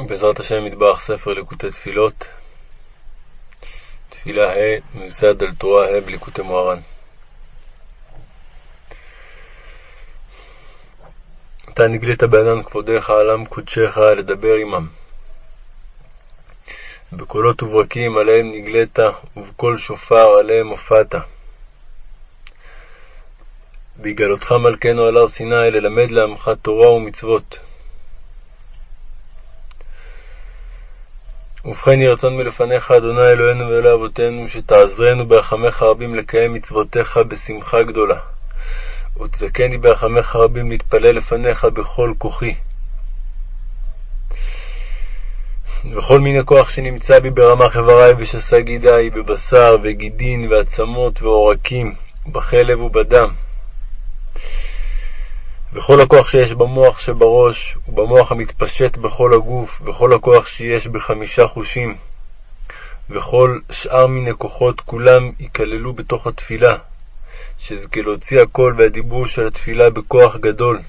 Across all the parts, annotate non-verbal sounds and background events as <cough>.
בעזרת השם מטבח ספר ליקוטי תפילות, תפילה ה' מיוסד על תורה ה' בליקוטי מוהר"ן. אתה נגלית בענן כבודיך, עלם קודשך, לדבר עמם. בקולות וברקים עליהם נגלית, ובקול שופר עליהם הופעת. בהגלותך מלכנו על הר סיני, ללמד לעמך תורה ומצוות. ובכן יהי רצון מלפניך, אדוני אלוהינו ואלוהי אבותינו, שתעזרנו ברחמך רבים לקיים מצוותיך בשמחה גדולה. ותזכני ברחמך רבים להתפלל לפניך בכל כוחי. וכל מיני כוח שנמצא בי ברמ"ח איברי ושסה גידי, בבשר וגידין ועצמות ועורקים, בחלב ובדם. וכל הכוח שיש במוח שבראש, ובמוח המתפשט בכל הגוף, וכל הכוח שיש בחמישה חושים, וכל שאר מיני כוחות, כולם ייכללו בתוך התפילה, שאזכה להוציא הקול והדיבור של התפילה בכוח גדול.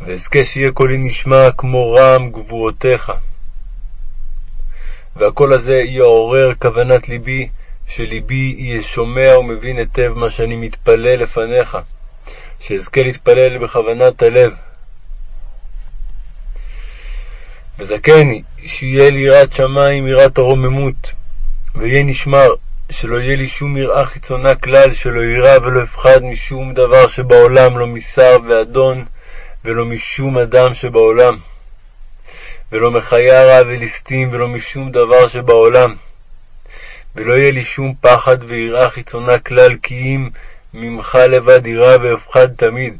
ואזכה שיהיה קולי נשמע כמו רעם גבורותיך. והקול הזה יעורר כוונת ליבי, שליבי יהיה שומע ומבין היטב מה שאני מתפלל לפניך. שאזכה להתפלל בכוונת הלב. וזכני, שיהיה לי יראת שמיים, יראת הרוממות, ויהיה נשמר, שלא יהיה לי שום יראה חיצונה כלל, שלא יירא ולא אפחד משום דבר שבעולם, לא משר ואדון, ולא משום אדם שבעולם, ולא מחיה רע וליסטים, ולא משום דבר שבעולם. ולא יהיה לי שום פחד ויראה חיצונה כלל, כי אם ממך לבד יראה ואפחד תמיד.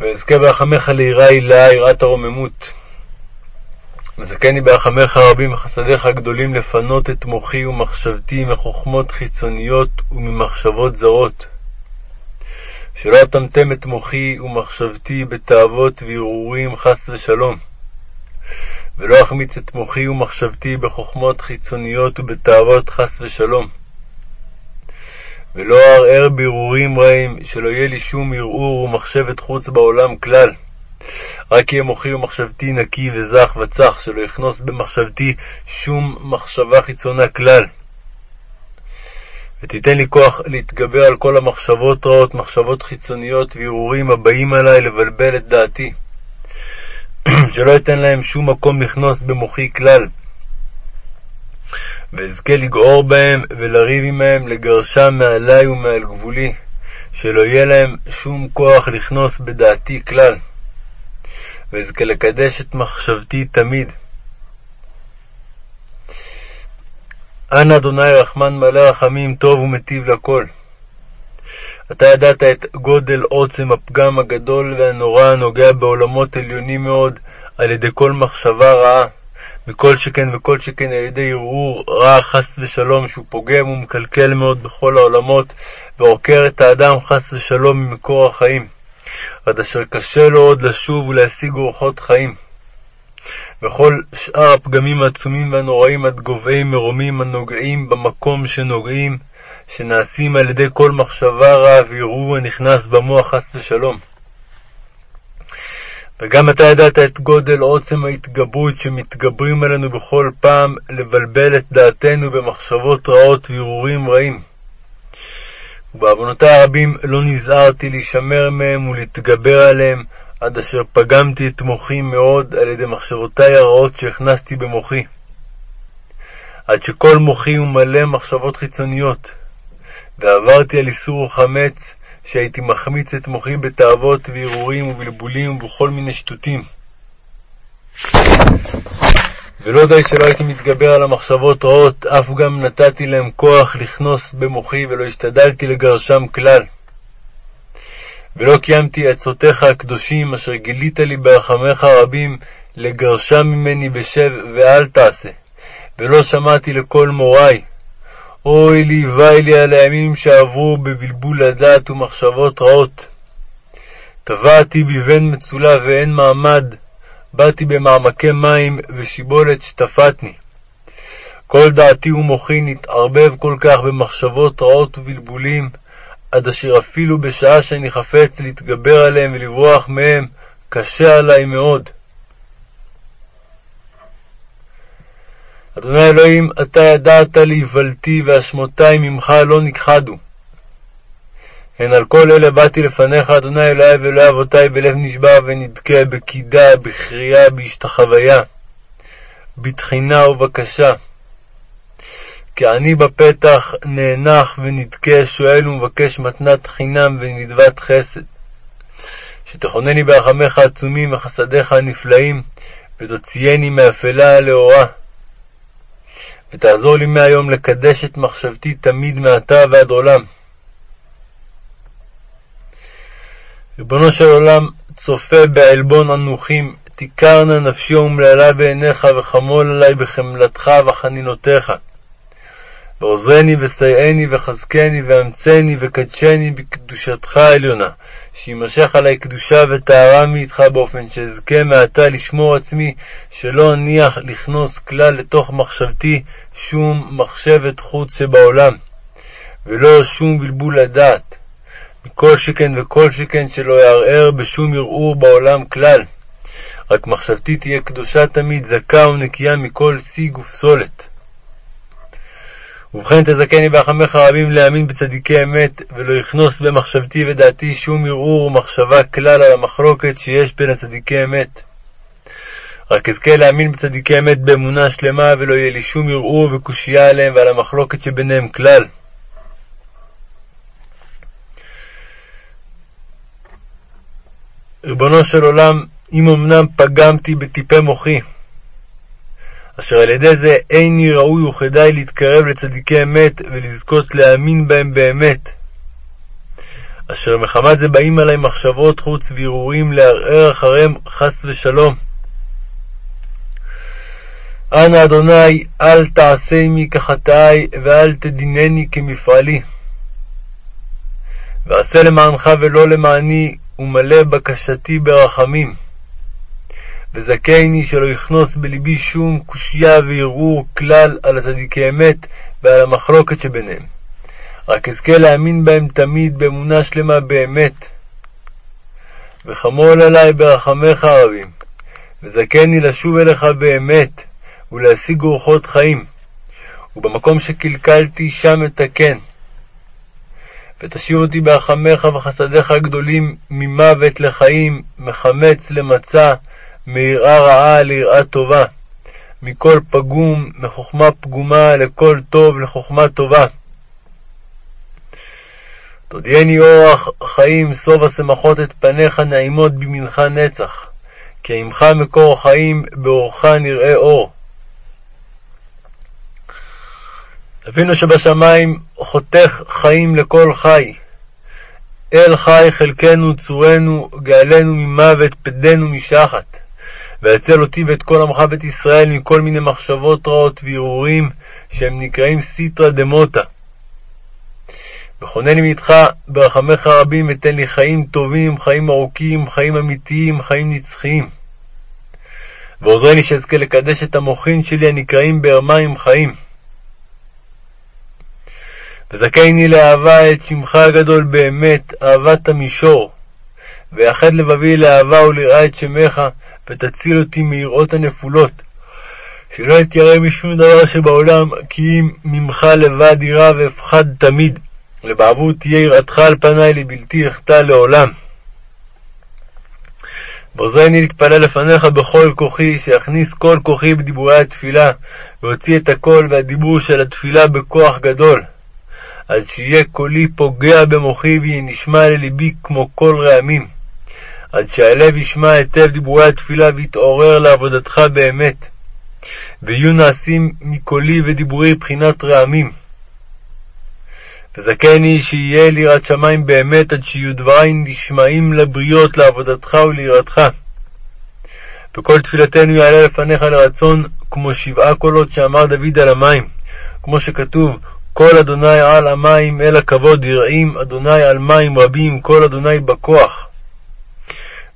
ואזכה ברחמך ליראה הילה, יראת הרוממות. וזכני ברחמך הרבים וחסדיך הגדולים לפנות את מוחי ומחשבתי מחוכמות חיצוניות וממחשבות זרות. שלא אטמטם את מוחי ומחשבתי בתאוות וערעורים חס ושלום. ולא אחמיץ את מוחי ומחשבתי בחוכמות חיצוניות ובתאוות חס ושלום. ולא אערער בהרהורים רעים, שלא יהיה לי שום ערעור ומחשבת חוץ בעולם כלל. רק יהיה מוחי ומחשבתי נקי וזך וצח, שלא יכנוס במחשבתי שום מחשבה חיצונה כלל. ותיתן לי כוח להתגבר על כל המחשבות רעות, מחשבות חיצוניות והרהורים הבאים עלי לבלבל את דעתי. <clears throat> שלא אתן להם שום מקום לכנוס במוחי כלל. ואזכה לגעור בהם ולריב עמהם, לגרשם מעלי ומעל גבולי, שלא יהיה להם שום כוח לכנוס בדעתי כלל. ואזכה לקדש את מחשבתי תמיד. אנא אדוני רחמן מלא רחמים, טוב ומטיב לכל. אתה ידעת את גודל עוצם הפגם הגדול והנורא הנוגע בעולמות עליונים מאוד על ידי כל מחשבה רעה. וכל שכן וכל שכן על ידי ערעור רע חס ושלום, שהוא פוגם ומקלקל מאוד בכל העולמות, ועוקר את האדם חס ושלום ממקור החיים, עד אשר קשה לו עוד לשוב ולהשיג אורחות חיים. וכל שאר הפגמים העצומים והנוראים עד גובהי מרומים הנוגעים במקום שנוגעים, שנעשים על ידי כל מחשבה רע וערעור הנכנס במוח חס ושלום. וגם אתה ידעת את גודל עוצם ההתגברות שמתגברים עלינו בכל פעם לבלבל את דעתנו במחשבות רעות והרהורים רעים. ובעוונותי הרבים לא נזהרתי להישמר מהם ולהתגבר עליהם, עד אשר פגמתי את מוחי מאוד על ידי מחשבותי הרעות שהכנסתי במוחי. עד שכל מוחי הוא מלא מחשבות חיצוניות, ועברתי על איסור חמץ, שהייתי מחמיץ את מוחי בתאוות והרהורים ובלבולים ובכל מיני שטותים. ולא די שלא הייתי מתגבר על המחשבות רעות, אף גם נתתי להם כוח לכנוס במוחי, ולא השתדלתי לגרשם כלל. ולא קיימתי עצותיך הקדושים, אשר גילית לי ברחמיך הרבים, לגרשם ממני בשב ואל תעשה. ולא שמעתי לקול מוריי, אוי לי ואי על הימים שעברו בבלבול הדעת ומחשבות רעות. טבעתי בבן מצולע ואין מעמד, באתי במעמקי מים ושיבולת שטפתני. כל דעתי ומוחי נתערבב כל כך במחשבות רעות ובלבולים, עד אשר אפילו בשעה שאני חפץ להתגבר עליהם ולברוח מהם, קשה עלי מאוד. אדוני אלוהים, אתה ידעת להיוולתי, והשמותי ממך לא נכחדו. הן על כל אלה באתי לפניך, אדוני אלוהי ואלוהי אבותי, בלב נשבר ונדכה, בקידה, בכרייה, בהשתחוויה, בתחינה ובקשה. כי אני בפתח נאנח ונדכה, שואל ומבקש מתנת חינם ונדבת חסד. שתכונני ברחמיך העצומים וחסדיך הנפלאים, ותוציאני מאפלה לאורה. ותעזור לי מהיום לקדש את מחשבתי תמיד מעתה ועד עולם. ריבונו של עולם, צופה בעלבון אנוכים, תיכרנה נפשי אומללה בעיניך, וחמול עלי בחמלתך וחנינותיך. ועוזרני וסייעני וחזקני ואמצני וקדשני בקדושתך העליונה, שימשך עלי קדושה וטהרה מאיתך באופן שאזכה מעתה לשמור עצמי, שלא אניח לכנוס כלל לתוך מחשבתי שום מחשבת חוץ שבעולם, ולא שום בלבול הדעת, מכל שכן וכל שכן שלא יערער בשום ערעור בעולם כלל. רק מחשבתי תהיה קדושה תמיד, זכה ונקייה מכל שיג ופסולת. ובכן תזכני ברחמך רבים להאמין בצדיקי אמת, ולא יכנוס במחשבתי ודעתי שום ערעור ומחשבה כלל על המחלוקת שיש בין הצדיקי אמת. רק אזכה להאמין בצדיקי אמת באמונה שלמה, ולא יהיה לי שום ערעור וקושייה עליהם ועל המחלוקת שביניהם כלל. ריבונו של עולם, אם אמנם פגמתי בטיפי מוחי, אשר על ידי זה איני ראוי וכדאי להתקרב לצדיקי אמת ולזכות להאמין בהם באמת. אשר מחמת זה באים עלי מחשבות חוץ והרהורים לערער אחריהם חס ושלום. אנא אדוני, אל תעשה עמי כחטאי, ואל תדינני כמפעלי. ועשה למענך ולא למעני, ומלא בקשתי ברחמים. וזכני שלא יכנוס בלבי שום קושייה וערעור כלל על הצדיקי אמת ועל המחלוקת שביניהם. רק אזכה להאמין בהם תמיד באמונה שלמה באמת. וחמול עלי ברחמיך הרבים, וזכני לשוב אליך באמת, ולהשיג אורחות חיים, ובמקום שקלקלתי שם אתקן. ותשאיר אותי ברחמיך וחסדיך הגדולים ממוות לחיים, מחמץ למצה, מיראה רעה ליראה טובה, מכל פגום, מחוכמה פגומה לכל טוב, לחוכמה טובה. תודיעני אורח חיים, סוב השמחות את פניך נעימות בימינך נצח, כי עמך מקור חיים, באורך נראה אור. אבינו שבשמיים חותך חיים לכל חי. אל חי חלקנו צורנו, גאלנו ממוות, פדנו משחת. והצל אותי ואת כל עמך בית ישראל מכל מיני מחשבות רעות והרהורים שהם נקראים סיטרא דמותא. וכונני מאיתך ברחמך רבים ותן לי חיים טובים, חיים ארוכים, חיים אמיתיים, חיים נצחיים. ועוזרני שאזכה לקדש את המוחין שלי הנקראים באר מים חיים. וזכני לאהבה את שמך הגדול באמת, אהבת המישור. ויחד לבבי לאהבה וליראה את שמך, ותציל אותי מיראות הנפולות. שלא אתיירא משום דבר שבעולם, כי אם ממך לבד ירא ואפחד תמיד. לבעבור תהיה יראתך על פניי לבלתי אחטא לעולם. ועוזרני להתפלל לפניך בכל כוחי, שיכניס כל כוחי בדיבורי התפילה, והוציא את הקול והדיבור של התפילה בכוח גדול. עד שיהיה קולי פוגע במוחי ויהיה נשמע ללבי כמו קול רעמים. עד שהלב ישמע היטב דיבורי התפילה ויתעורר לעבודתך באמת. ויהיו נעשים מקולי ודיבורי בחינת רעמים. וזכני שיהיה לי שמיים באמת, עד שיהיו דברי נשמעים לבריות לעבודתך וליראתך. וכל תפילתנו יעלה לפניך לרצון, כמו שבעה קולות שאמר דוד על המים, כמו שכתוב, כל אדוני על המים אל הכבוד ירעים, אדוני על מים רבים, כל אדוני בכוח.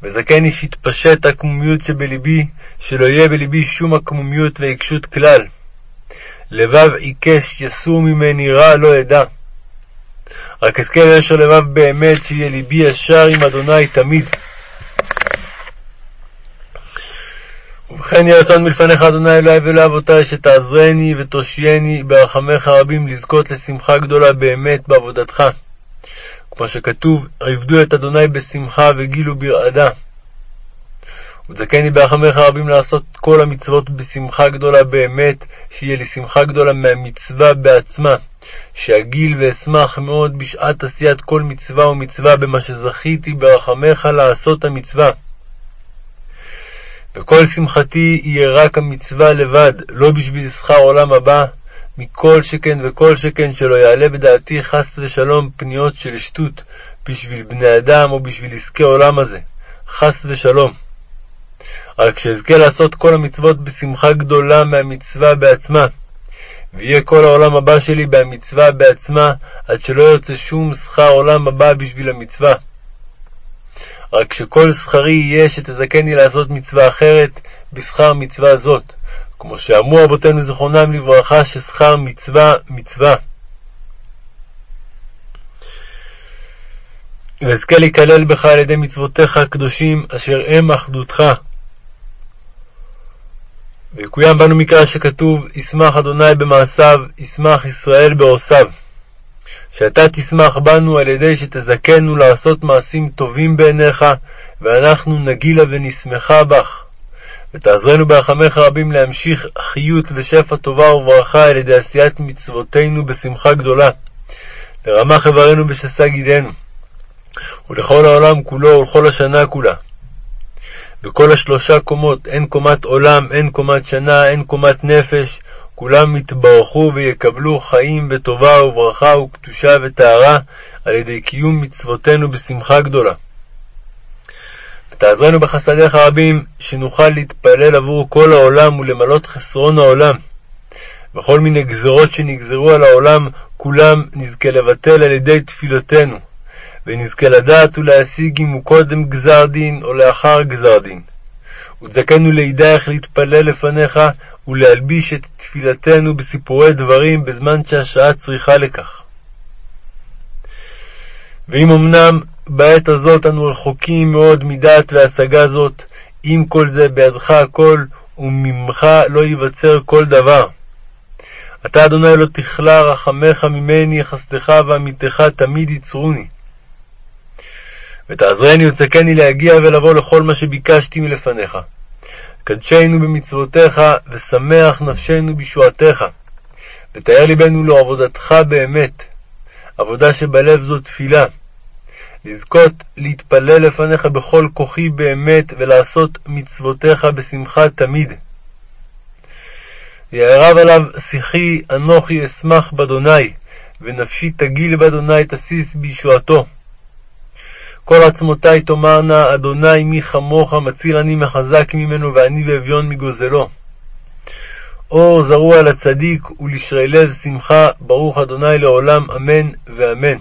וזכני שיתפשט הקמומיות שבלבי, שלא יהיה בלבי שום הקמומיות ועיקשות כלל. לבב עיקש יסור ממני רע לא אדע. רק אזכה לישר לבב באמת, שיהיה ליבי ישר עם אדוני תמיד. ובכן יהי רצון מלפניך, אדוני אלוהי ואלוהי אבותי, שתעזרני ותושייני ברחמיך הרבים לזכות לשמחה גדולה באמת בעבודתך. כמו שכתוב, עבדו את אדוני בשמחה וגילו ברעדה. ותזכני ברחמיך הרבים לעשות כל המצוות בשמחה גדולה באמת, שיהיה לי שמחה גדולה מהמצווה בעצמה, שאגיל ואשמח מאוד בשעת עשיית כל מצווה ומצווה במה שזכיתי ברחמיך לעשות המצווה. וכל שמחתי יהיה רק המצווה לבד, לא בשביל שכר עולם הבא, מכל שכן וכל שכן שלא יעלה בדעתי חס ושלום פניות של שטות בשביל בני אדם או בשביל עסקי עולם הזה, חס ושלום. רק שאזכה לעשות כל המצוות בשמחה גדולה מהמצווה בעצמה, ויהיה כל העולם הבא שלי בהמצווה בעצמה, עד שלא ירצה שום שכר עולם הבא בשביל המצווה. רק שכל שכרי יהיה שתזכני לעשות מצווה אחרת בשכר מצווה זאת, כמו שאמרו רבותינו זיכרונם לברכה, ששכר מצווה מצווה. ואזכה להיכלל בך על ידי מצוותיך הקדושים, אשר הם אחדותך. ויקוים בנו מקרא שכתוב, ישמח אדוני במעשיו, ישמח ישראל בעושיו. שאתה תשמח בנו על ידי שתזכנו לעשות מעשים טובים בעיניך, ואנחנו נגילה ונשמחה בך. ותעזרנו ברחמך רבים להמשיך חיות ושפע טובה וברכה על ידי עשיית מצוותינו בשמחה גדולה. לרמח איברנו ושסה גידנו, ולכל העולם כולו ולכל השנה כולה. וכל השלושה קומות, אין קומת עולם, אין קומת שנה, אין קומת נפש, כולם יתברכו ויקבלו חיים וטובה וברכה וקדושה וטהרה על ידי קיום מצוותינו בשמחה גדולה. ותעזרנו בחסדיך הרבים, שנוכל להתפלל עבור כל העולם ולמלות חסרון העולם. וכל מיני גזרות שנגזרו על העולם, כולם נזכה לבטל על ידי תפילותינו, ונזכה לדעת ולהשיג אם הוא קודם גזר דין או לאחר גזר דין. ותזכנו לידע איך להתפלל לפניך ולהלביש את תפילתנו בסיפורי דברים בזמן שהשעה צריכה לכך. ואם אמנם בעת הזאת אנו רחוקים מאוד מדעת והשגה זאת, עם כל זה בידך הכל, וממך לא ייווצר כל דבר. אתה, אדוני, לא תכלה רחמך ממני, חסדך ועמיתך תמיד יצרוני. ותעזרני ותזכני להגיע ולבוא לכל מה שביקשתי מלפניך. קדשנו במצוותיך, ושמח נפשנו בישועתך. ותאר ליבנו לעבודתך באמת, עבודה שבלב זו תפילה. לזכות להתפלל לפניך בכל כוחי באמת, ולעשות מצוותיך בשמחה תמיד. יערב עליו שיחי, אנוכי אשמח באדוני, ונפשי תגיל באדוני תסיס בישועתו. כל עצמותי תאמרנה, אדוני מי כמוך, מציל אני מחזק ממנו, ואני ואביון מגוזלו. אור זרוע לצדיק ולשרי לב שמחה, ברוך אדוני לעולם, אמן ואמן.